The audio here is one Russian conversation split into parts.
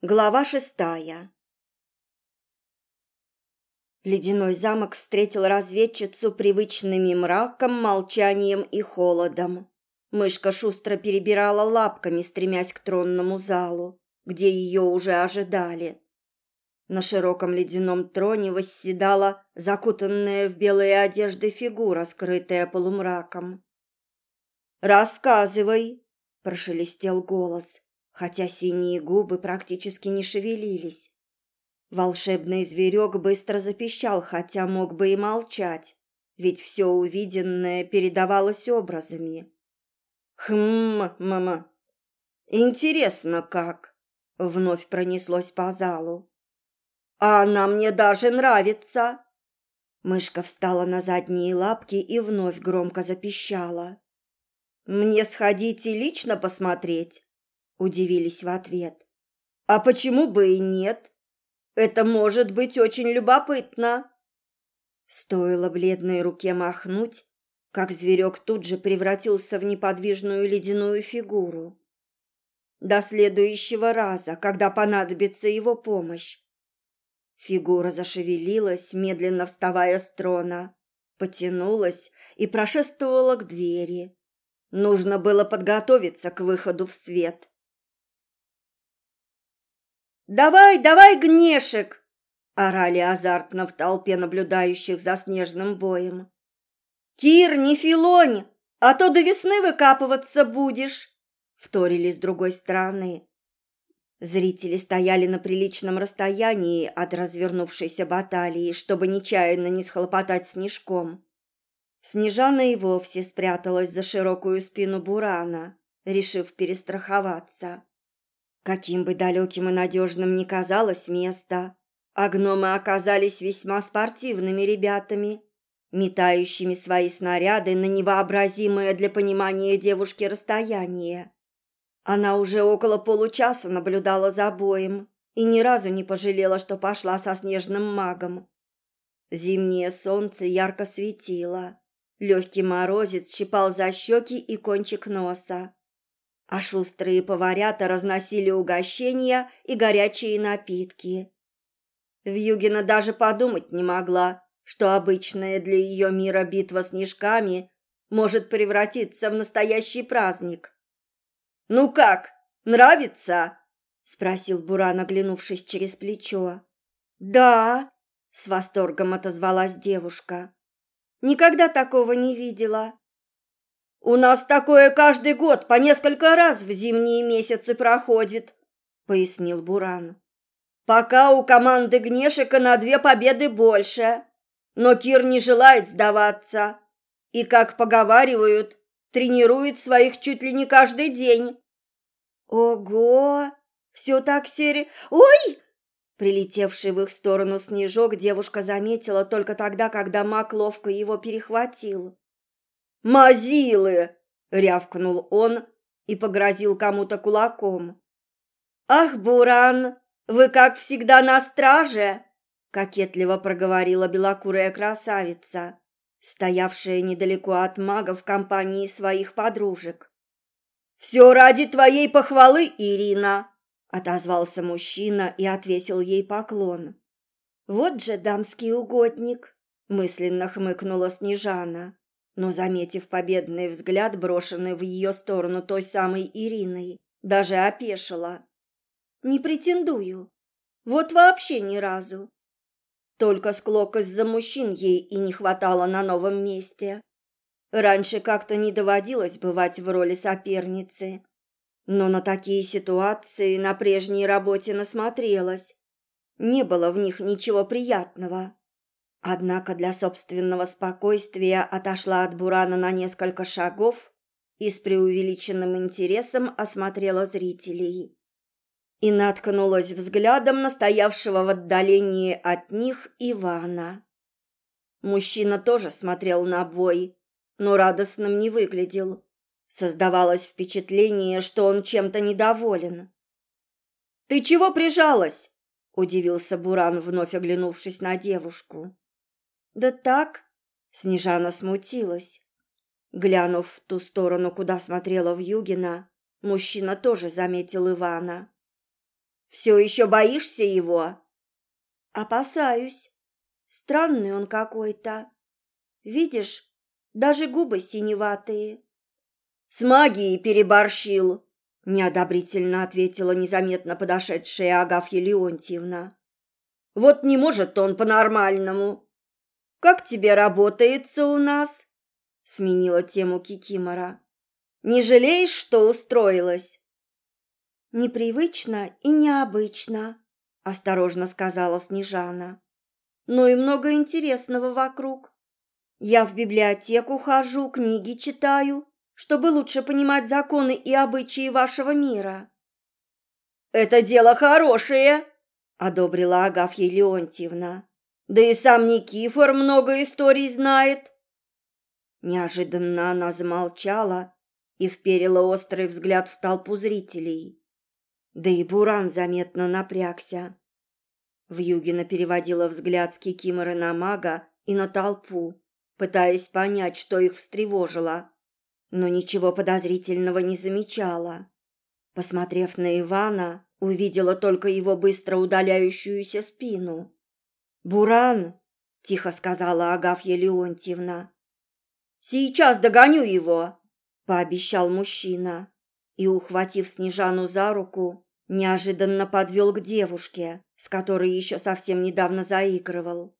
Глава шестая Ледяной замок встретил разведчицу привычными мраком, молчанием и холодом. Мышка шустро перебирала лапками, стремясь к тронному залу, где ее уже ожидали. На широком ледяном троне восседала закутанная в белые одежды фигура, скрытая полумраком. «Рассказывай!» – прошелестел голос хотя синие губы практически не шевелились. Волшебный зверек быстро запищал, хотя мог бы и молчать, ведь все увиденное передавалось образами. «Хм, мама, интересно как!» — вновь пронеслось по залу. «А она мне даже нравится!» Мышка встала на задние лапки и вновь громко запищала. «Мне сходить и лично посмотреть?» Удивились в ответ. А почему бы и нет? Это может быть очень любопытно. Стоило бледной руке махнуть, как зверек тут же превратился в неподвижную ледяную фигуру. До следующего раза, когда понадобится его помощь. Фигура зашевелилась, медленно вставая с трона, потянулась и прошествовала к двери. Нужно было подготовиться к выходу в свет. «Давай, давай, Гнешек!» – орали азартно в толпе наблюдающих за снежным боем. «Кир, не филонь, а то до весны выкапываться будешь!» – вторили с другой стороны. Зрители стояли на приличном расстоянии от развернувшейся баталии, чтобы нечаянно не схлопотать снежком. Снежана и вовсе спряталась за широкую спину Бурана, решив перестраховаться. Каким бы далеким и надежным ни казалось место, а гномы оказались весьма спортивными ребятами, метающими свои снаряды на невообразимое для понимания девушки расстояние. Она уже около получаса наблюдала за боем и ни разу не пожалела, что пошла со снежным магом. Зимнее солнце ярко светило, легкий морозец щипал за щеки и кончик носа а шустрые поварята разносили угощения и горячие напитки. Вьюгина даже подумать не могла, что обычная для ее мира битва снежками может превратиться в настоящий праздник. «Ну как, нравится?» — спросил Буран, оглянувшись через плечо. «Да», — с восторгом отозвалась девушка. «Никогда такого не видела. «У нас такое каждый год по несколько раз в зимние месяцы проходит», — пояснил Буран. «Пока у команды Гнешика на две победы больше, но Кир не желает сдаваться и, как поговаривают, тренирует своих чуть ли не каждый день». «Ого! Все так сери... Ой!» Прилетевший в их сторону снежок девушка заметила только тогда, когда маг ловко его перехватил. «Мазилы!» — рявкнул он и погрозил кому-то кулаком. «Ах, Буран, вы, как всегда, на страже!» — кокетливо проговорила белокурая красавица, стоявшая недалеко от мага в компании своих подружек. «Все ради твоей похвалы, Ирина!» — отозвался мужчина и отвесил ей поклон. «Вот же дамский угодник!» — мысленно хмыкнула Снежана но, заметив победный взгляд, брошенный в ее сторону той самой Ириной, даже опешила. «Не претендую. Вот вообще ни разу. Только склокость за мужчин ей и не хватало на новом месте. Раньше как-то не доводилось бывать в роли соперницы, но на такие ситуации на прежней работе насмотрелась. Не было в них ничего приятного. Однако для собственного спокойствия отошла от Бурана на несколько шагов и с преувеличенным интересом осмотрела зрителей. И наткнулась взглядом на стоявшего в отдалении от них Ивана. Мужчина тоже смотрел на бой, но радостным не выглядел. Создавалось впечатление, что он чем-то недоволен. «Ты чего прижалась?» – удивился Буран, вновь оглянувшись на девушку. «Да так...» — Снежана смутилась. Глянув в ту сторону, куда смотрела Вьюгина, мужчина тоже заметил Ивана. Все еще боишься его?» «Опасаюсь. Странный он какой-то. Видишь, даже губы синеватые». «С магией переборщил», — неодобрительно ответила незаметно подошедшая Агафья Леонтьевна. «Вот не может он по-нормальному. Как тебе работается у нас?» — сменила тему Кикимора. «Не жалеешь, что устроилась?» «Непривычно и необычно», — осторожно сказала Снежана. «Но и много интересного вокруг. Я в библиотеку хожу, книги читаю, чтобы лучше понимать законы и обычаи вашего мира». «Это дело хорошее», — одобрила Агафья Леонтьевна. «Да и сам Никифор много историй знает». Неожиданно она замолчала и вперила острый взгляд в толпу зрителей. Да и Буран заметно напрягся. Вьюгина переводила взгляд с Кикиморы на мага и на толпу, пытаясь понять, что их встревожило, но ничего подозрительного не замечала. Посмотрев на Ивана, увидела только его быстро удаляющуюся спину. «Буран!» — тихо сказала Агафья Леонтьевна. «Сейчас догоню его!» — пообещал мужчина и, ухватив Снежану за руку, Неожиданно подвел к девушке, с которой еще совсем недавно заигрывал.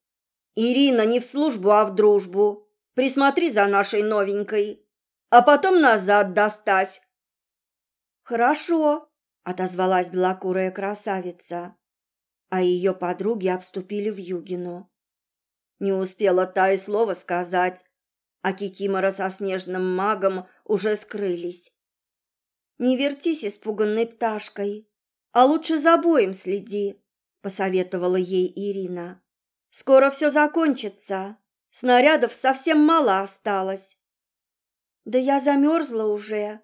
«Ирина, не в службу, а в дружбу. Присмотри за нашей новенькой, а потом назад доставь». «Хорошо», — отозвалась белокурая красавица, а ее подруги обступили в Югину. Не успела та и слова сказать, а Кикимора со снежным магом уже скрылись. «Не вертись испуганной пташкой», а лучше за боем следи, посоветовала ей Ирина. Скоро все закончится. Снарядов совсем мало осталось. Да я замерзла уже,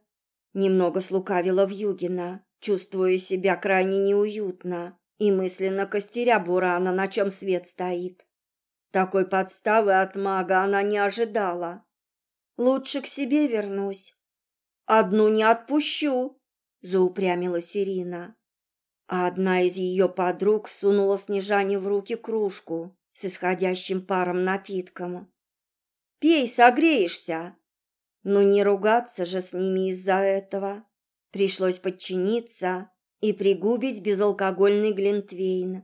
немного слукавила Вьюгина, чувствуя себя крайне неуютно и мысленно костеря Бурана, на чем свет стоит. Такой подставы от мага она не ожидала. Лучше к себе вернусь. Одну не отпущу, заупрямилась Ирина а одна из ее подруг сунула Снежане в руки кружку с исходящим паром напитком. «Пей, согреешься!» Но не ругаться же с ними из-за этого. Пришлось подчиниться и пригубить безалкогольный глинтвейн.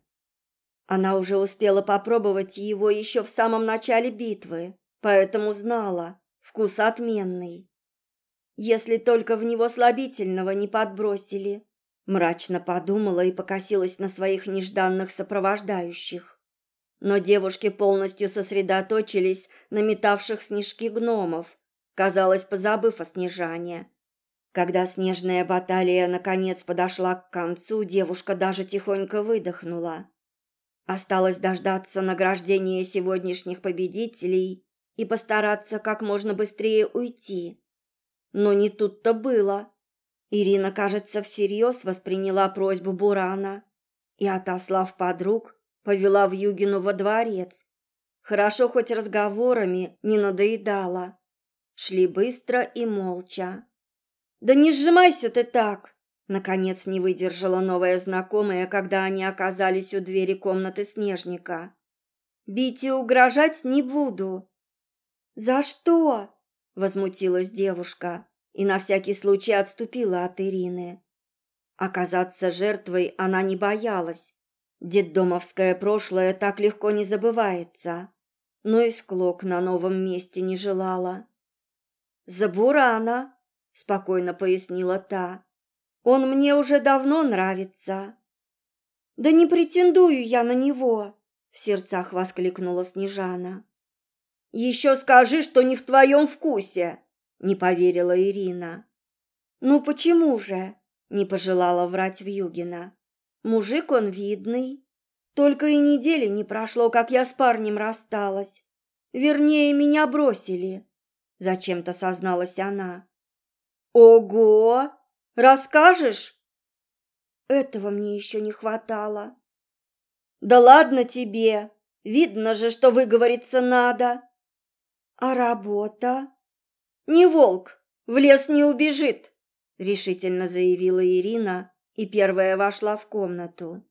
Она уже успела попробовать его еще в самом начале битвы, поэтому знала, вкус отменный. Если только в него слабительного не подбросили. Мрачно подумала и покосилась на своих нежданных сопровождающих. Но девушки полностью сосредоточились на метавших снежки гномов, казалось, позабыв о снежании. Когда снежная баталия наконец подошла к концу, девушка даже тихонько выдохнула. Осталось дождаться награждения сегодняшних победителей и постараться как можно быстрее уйти. Но не тут-то было. Ирина, кажется, всерьез восприняла просьбу Бурана и, отослав подруг, повела в Югину во дворец. Хорошо хоть разговорами не надоедала. Шли быстро и молча. «Да не сжимайся ты так!» Наконец не выдержала новая знакомая, когда они оказались у двери комнаты Снежника. «Бить и угрожать не буду». «За что?» — возмутилась девушка и на всякий случай отступила от Ирины. Оказаться жертвой она не боялась. Детдомовское прошлое так легко не забывается, но и склок на новом месте не желала. «Забурана», — спокойно пояснила та, — «он мне уже давно нравится». «Да не претендую я на него», — в сердцах воскликнула Снежана. «Еще скажи, что не в твоем вкусе», не поверила Ирина. Ну почему же? Не пожелала врать Вьюгина. Мужик он видный. Только и недели не прошло, как я с парнем рассталась. Вернее, меня бросили. Зачем-то созналась она. Ого! Расскажешь? Этого мне еще не хватало. Да ладно тебе. Видно же, что выговориться надо. А работа? Не волк, в лес не убежит, решительно заявила Ирина и первая вошла в комнату.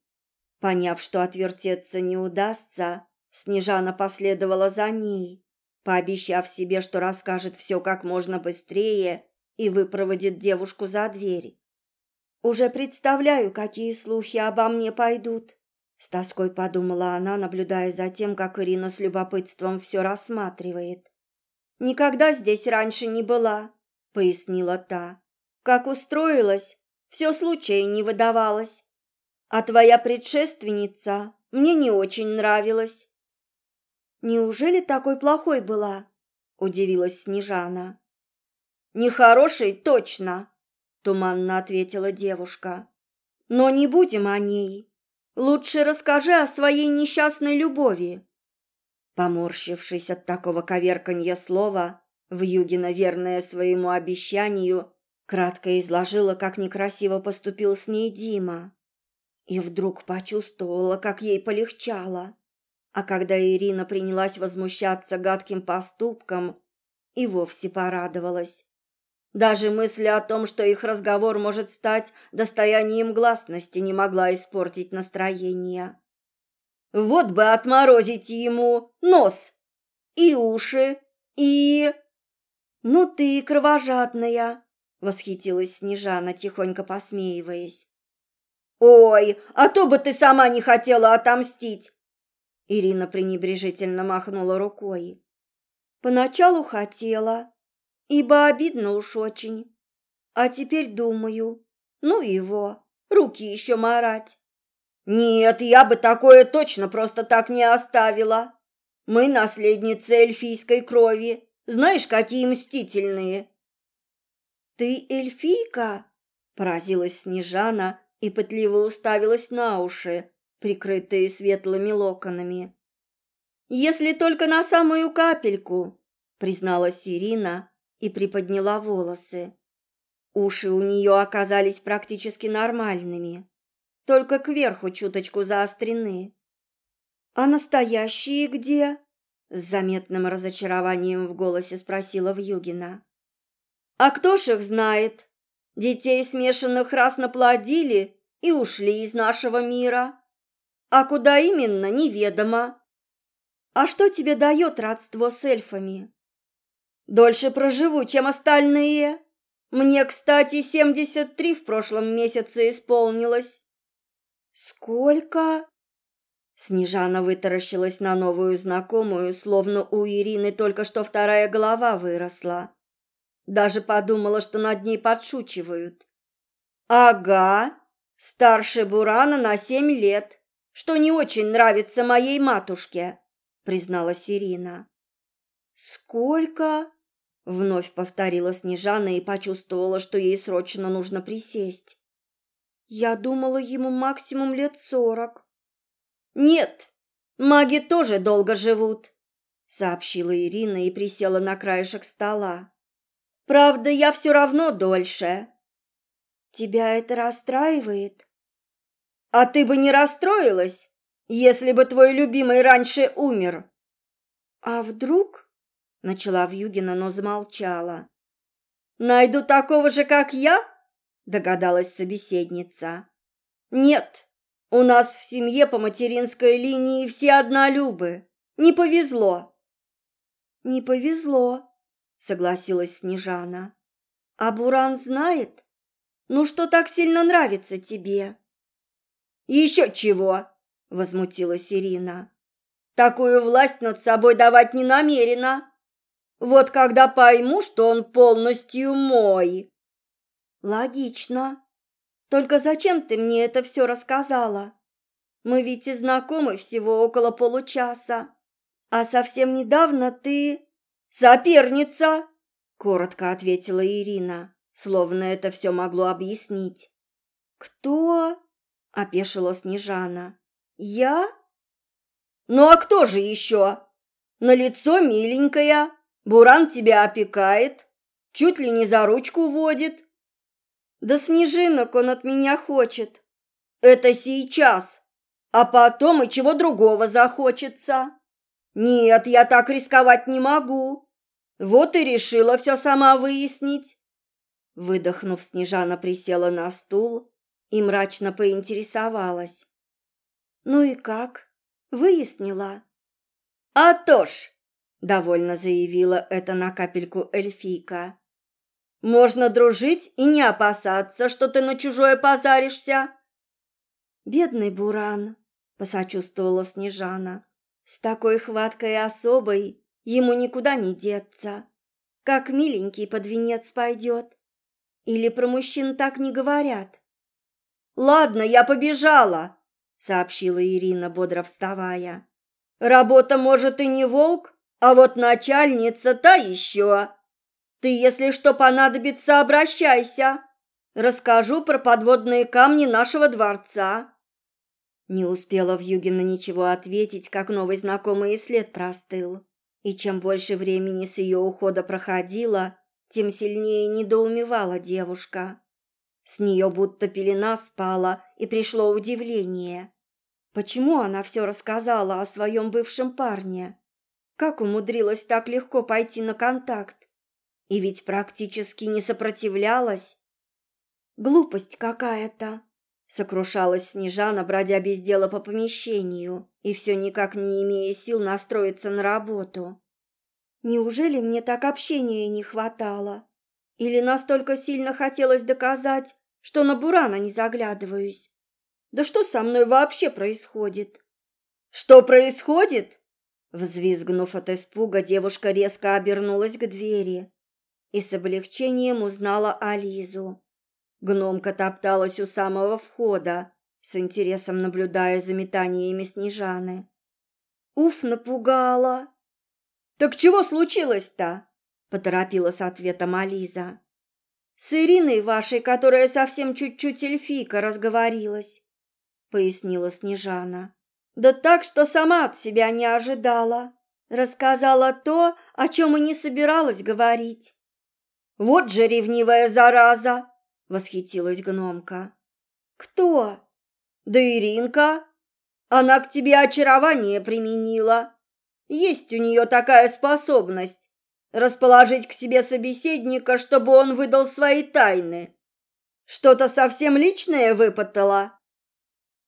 Поняв, что отвертеться не удастся, Снежана последовала за ней, пообещав себе, что расскажет все как можно быстрее и выпроводит девушку за дверь. «Уже представляю, какие слухи обо мне пойдут», — с тоской подумала она, наблюдая за тем, как Ирина с любопытством все рассматривает. «Никогда здесь раньше не была», — пояснила та. «Как устроилась, все случая не выдавалось. А твоя предшественница мне не очень нравилась». «Неужели такой плохой была?» — удивилась Снежана. «Нехорошей точно», — туманно ответила девушка. «Но не будем о ней. Лучше расскажи о своей несчастной любови». Поморщившись от такого коверканья слова, Вьюгина, верная своему обещанию, кратко изложила, как некрасиво поступил с ней Дима. И вдруг почувствовала, как ей полегчало. А когда Ирина принялась возмущаться гадким поступком, и вовсе порадовалась. Даже мысль о том, что их разговор может стать достоянием гласности, не могла испортить настроение. Вот бы отморозить ему нос и уши, и... «Ну ты кровожадная!» — восхитилась Снежана, тихонько посмеиваясь. «Ой, а то бы ты сама не хотела отомстить!» Ирина пренебрежительно махнула рукой. «Поначалу хотела, ибо обидно уж очень. А теперь думаю, ну его, руки еще марать. Нет, я бы такое точно просто так не оставила. Мы наследницы эльфийской крови, знаешь, какие мстительные. Ты эльфийка? Поразилась Снежана и пытливо уставилась на уши, прикрытые светлыми локонами. Если только на самую капельку, призналась Ирина, и приподняла волосы. Уши у нее оказались практически нормальными, только кверху чуточку заострены. «А настоящие где?» — с заметным разочарованием в голосе спросила Вьюгина. «А кто ж их знает? Детей смешанных раз наплодили и ушли из нашего мира. А куда именно, неведомо. А что тебе дает родство с эльфами?» Дольше проживу, чем остальные. Мне, кстати, семьдесят три в прошлом месяце исполнилось. Сколько? Снежана вытаращилась на новую знакомую, словно у Ирины только что вторая голова выросла. Даже подумала, что над ней подшучивают. Ага, старше Бурана на семь лет, что не очень нравится моей матушке, призналась Ирина. Сколько? Вновь повторила Снежана и почувствовала, что ей срочно нужно присесть. Я думала, ему максимум лет сорок. Нет, маги тоже долго живут, сообщила Ирина и присела на краешек стола. Правда, я все равно дольше. Тебя это расстраивает? А ты бы не расстроилась, если бы твой любимый раньше умер? А вдруг? Начала Вьюгина, но замолчала. «Найду такого же, как я?» Догадалась собеседница. «Нет, у нас в семье по материнской линии все однолюбы. Не повезло». «Не повезло», согласилась Снежана. «А Буран знает? Ну что так сильно нравится тебе?» «Еще чего!» — возмутилась Ирина. «Такую власть над собой давать не намерена. Вот когда пойму, что он полностью мой. Логично. Только зачем ты мне это все рассказала? Мы ведь и знакомы всего около получаса. А совсем недавно ты... Соперница! Коротко ответила Ирина, словно это все могло объяснить. Кто? Опешила Снежана. Я? Ну а кто же еще? На лицо миленькая, Буран тебя опекает, чуть ли не за ручку водит. Да снежинок он от меня хочет. Это сейчас, а потом и чего другого захочется. Нет, я так рисковать не могу. Вот и решила все сама выяснить. Выдохнув, Снежана присела на стул и мрачно поинтересовалась. «Ну и как? Выяснила?» «А то ж!» — довольно заявила это на капельку эльфийка. «Можно дружить и не опасаться, что ты на чужое позаришься». «Бедный Буран!» — посочувствовала Снежана. «С такой хваткой особой ему никуда не деться. Как миленький под венец пойдет. Или про мужчин так не говорят?» «Ладно, я побежала», — сообщила Ирина, бодро вставая. Работа, может, и не волк, а вот начальница та еще. Ты, если что понадобится, обращайся. Расскажу про подводные камни нашего дворца». Не успела Вьюгина ничего ответить, как новый знакомый след простыл. И чем больше времени с ее ухода проходило, тем сильнее недоумевала девушка. С нее будто пелена спала, и пришло удивление. Почему она все рассказала о своем бывшем парне? Как умудрилась так легко пойти на контакт? И ведь практически не сопротивлялась. Глупость какая-то, сокрушалась Снежана, бродя без дела по помещению и все никак не имея сил настроиться на работу. Неужели мне так общения не хватало? Или настолько сильно хотелось доказать, что на Бурана не заглядываюсь? Да что со мной вообще происходит? Что происходит? Взвизгнув от испуга, девушка резко обернулась к двери и с облегчением узнала Ализу. Гномка топталась у самого входа, с интересом наблюдая за метаниями Снежаны. «Уф, напугала!» «Так чего случилось-то?» — поторопила с ответом Ализа. «С Ириной вашей, которая совсем чуть-чуть эльфийка, разговорилась пояснила Снежана. Да так, что сама от себя не ожидала. Рассказала то, о чем и не собиралась говорить. Вот же ревнивая зараза, восхитилась гномка. Кто? Да Иринка. Она к тебе очарование применила. Есть у нее такая способность расположить к себе собеседника, чтобы он выдал свои тайны. Что-то совсем личное выпытала.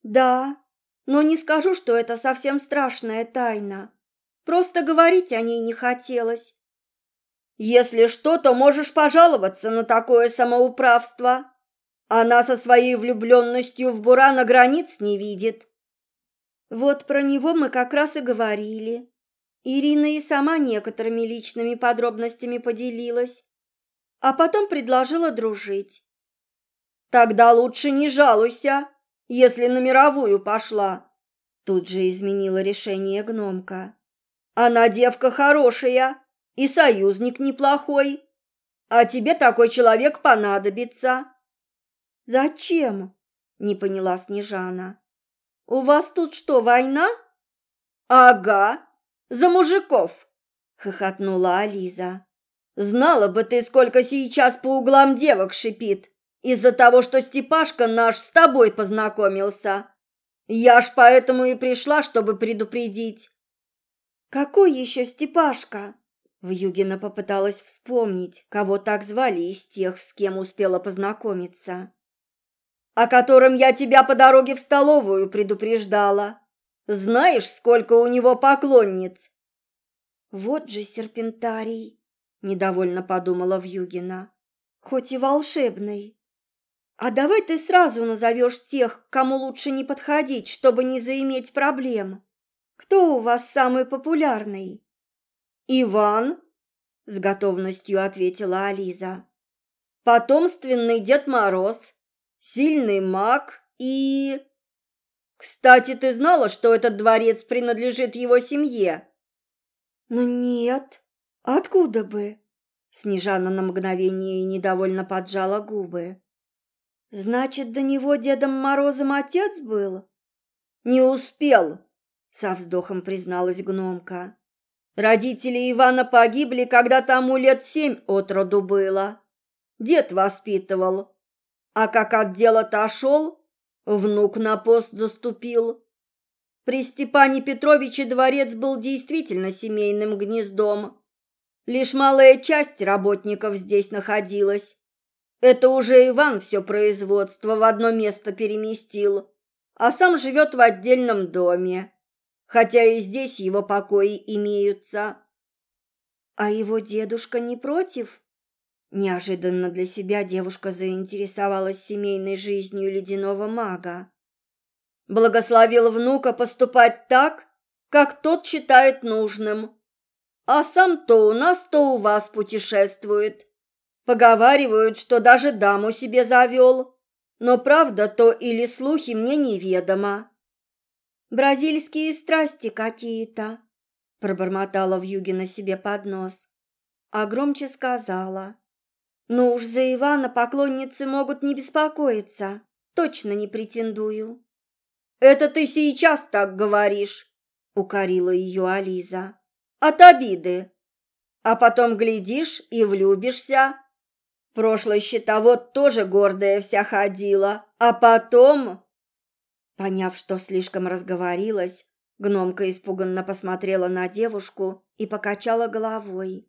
Да, но не скажу, что это совсем страшная тайна. Просто говорить о ней не хотелось. Если что, то можешь пожаловаться на такое самоуправство. Она со своей влюбленностью в Бурана границ не видит. Вот про него мы как раз и говорили. Ирина и сама некоторыми личными подробностями поделилась, а потом предложила дружить. Тогда лучше не жалуйся, если на мировую пошла. Тут же изменила решение гномка. Она девка хорошая и союзник неплохой. А тебе такой человек понадобится. Зачем? Не поняла Снежана. У вас тут что, война? Ага, за мужиков, хохотнула Ализа. Знала бы ты, сколько сейчас по углам девок шипит. Из-за того, что Степашка наш с тобой познакомился. Я ж поэтому и пришла, чтобы предупредить. Какой еще Степашка? Вьюгина попыталась вспомнить, кого так звали из тех, с кем успела познакомиться. О котором я тебя по дороге в столовую предупреждала. Знаешь, сколько у него поклонниц? Вот же серпентарий, недовольно подумала Вьюгина. Хоть и волшебный. А давай ты сразу назовешь тех, кому лучше не подходить, чтобы не заиметь проблем. Кто у вас самый популярный? Иван, с готовностью ответила Ализа. Потомственный Дед Мороз, сильный маг и... Кстати, ты знала, что этот дворец принадлежит его семье? Ну нет. Откуда бы? Снежана на мгновение недовольно поджала губы. Значит, до него Дедом Морозом отец был? Не успел, со вздохом призналась гномка. Родители Ивана погибли, когда тому лет семь от роду было. Дед воспитывал. А как от дела отошел, внук на пост заступил. При Степане Петровиче дворец был действительно семейным гнездом. Лишь малая часть работников здесь находилась. Это уже Иван все производство в одно место переместил, а сам живет в отдельном доме, хотя и здесь его покои имеются. А его дедушка не против? Неожиданно для себя девушка заинтересовалась семейной жизнью ледяного мага. Благословил внука поступать так, как тот считает нужным. А сам то у нас, то у вас путешествует. Поговаривают, что даже даму себе завел. Но правда то или слухи мне неведомо. Бразильские страсти какие-то, пробормотала в юге на себе под нос, а громче сказала. Ну уж за Ивана поклонницы могут не беспокоиться, точно не претендую. Это ты сейчас так говоришь, укорила ее Ализа. От обиды. А потом глядишь и влюбишься. Прошлый щитовод тоже гордая вся ходила, а потом... Поняв, что слишком разговорилась, гномка испуганно посмотрела на девушку и покачала головой.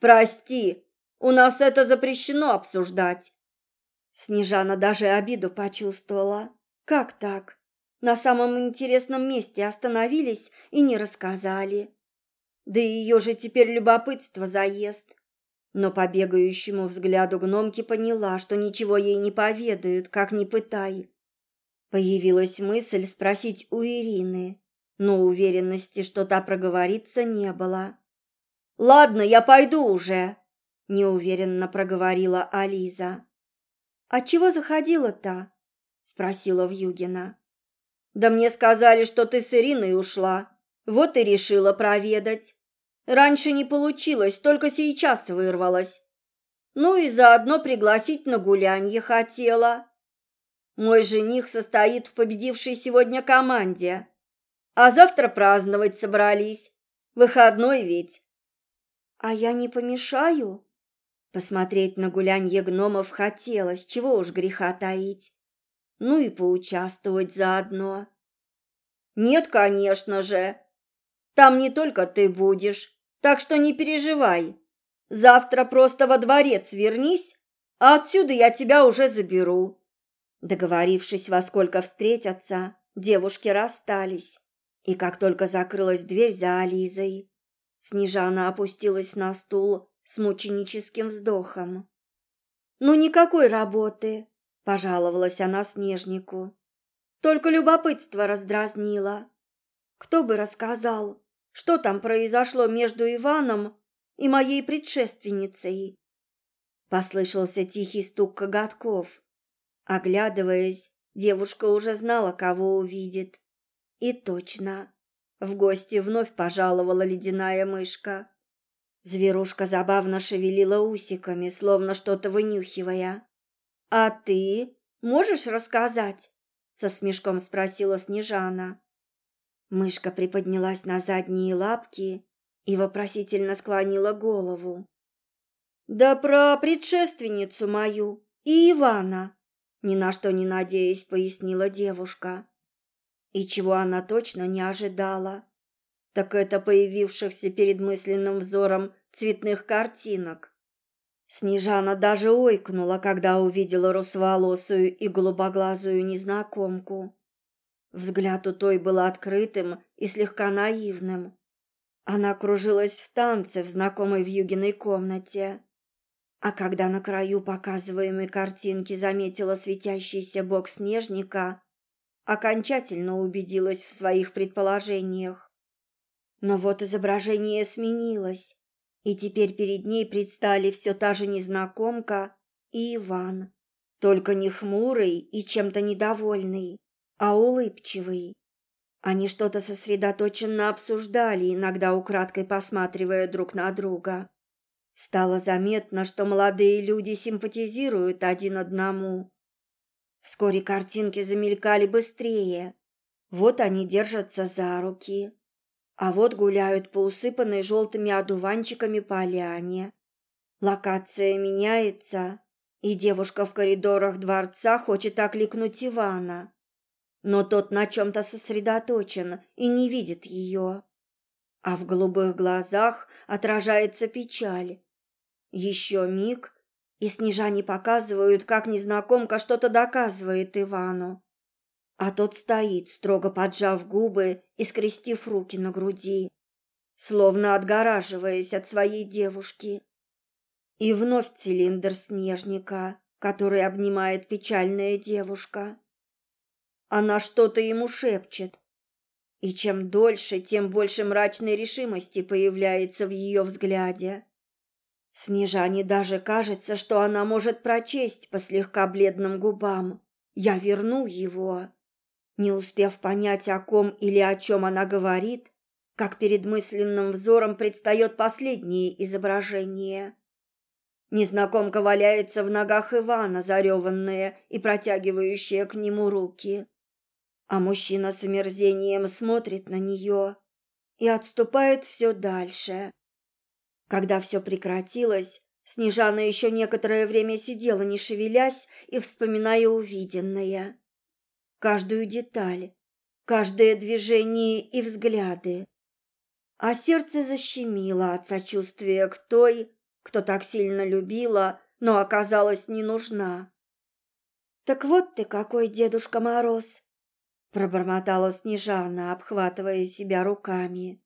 «Прости, у нас это запрещено обсуждать». Снежана даже обиду почувствовала. «Как так? На самом интересном месте остановились и не рассказали. Да ее же теперь любопытство заест но по бегающему взгляду гномки поняла, что ничего ей не поведают, как ни пытай. Появилась мысль спросить у Ирины, но уверенности, что та проговорится, не было. «Ладно, я пойду уже», — неуверенно проговорила Ализа. «А чего заходила-то?» — спросила Вьюгина. «Да мне сказали, что ты с Ириной ушла. Вот и решила проведать». Раньше не получилось, только сейчас вырвалась. Ну и заодно пригласить на гулянье хотела. Мой жених состоит в победившей сегодня команде. А завтра праздновать собрались. Выходной ведь. А я не помешаю? Посмотреть на гулянье гномов хотелось, чего уж греха таить. Ну и поучаствовать заодно. Нет, конечно же. Там не только ты будешь, так что не переживай. Завтра просто во дворец вернись, а отсюда я тебя уже заберу». Договорившись, во сколько встретятся, девушки расстались. И как только закрылась дверь за Ализой, Снежана опустилась на стул с мученическим вздохом. «Ну, никакой работы», — пожаловалась она Снежнику. «Только любопытство раздразнило. Кто бы рассказал, что там произошло между Иваном и моей предшественницей. Послышался тихий стук коготков. Оглядываясь, девушка уже знала, кого увидит. И точно, в гости вновь пожаловала ледяная мышка. Зверушка забавно шевелила усиками, словно что-то вынюхивая. «А ты можешь рассказать?» — со смешком спросила Снежана. Мышка приподнялась на задние лапки и вопросительно склонила голову. «Да про предшественницу мою и Ивана!» Ни на что не надеясь, пояснила девушка. И чего она точно не ожидала, так это появившихся перед мысленным взором цветных картинок. Снежана даже ойкнула, когда увидела русоволосую и голубоглазую незнакомку. Взгляд у той был открытым и слегка наивным. Она кружилась в танце в знакомой вьюгиной комнате. А когда на краю показываемой картинки заметила светящийся бок снежника, окончательно убедилась в своих предположениях. Но вот изображение сменилось, и теперь перед ней предстали все та же незнакомка и Иван, только не хмурый и чем-то недовольный а улыбчивый. Они что-то сосредоточенно обсуждали, иногда украдкой посматривая друг на друга. Стало заметно, что молодые люди симпатизируют один одному. Вскоре картинки замелькали быстрее. Вот они держатся за руки, а вот гуляют по усыпанной желтыми одуванчиками поляне. Локация меняется, и девушка в коридорах дворца хочет окликнуть Ивана но тот на чем-то сосредоточен и не видит ее. А в голубых глазах отражается печаль. Еще миг, и Снежане показывают, как незнакомка что-то доказывает Ивану. А тот стоит, строго поджав губы и скрестив руки на груди, словно отгораживаясь от своей девушки. И вновь цилиндр снежника, который обнимает печальная девушка. Она что-то ему шепчет, и чем дольше, тем больше мрачной решимости появляется в ее взгляде. Снежане даже кажется, что она может прочесть по слегка бледным губам. «Я верну его». Не успев понять, о ком или о чем она говорит, как перед мысленным взором предстает последнее изображение. Незнакомка валяется в ногах Ивана, зареванная и протягивающая к нему руки. А мужчина с омерзением смотрит на нее и отступает все дальше. Когда все прекратилось, Снежана еще некоторое время сидела, не шевелясь и вспоминая увиденное. Каждую деталь, каждое движение и взгляды. А сердце защемило от сочувствия к той, кто так сильно любила, но оказалась не нужна. «Так вот ты какой, Дедушка Мороз!» Пробормотала Снежана, обхватывая себя руками.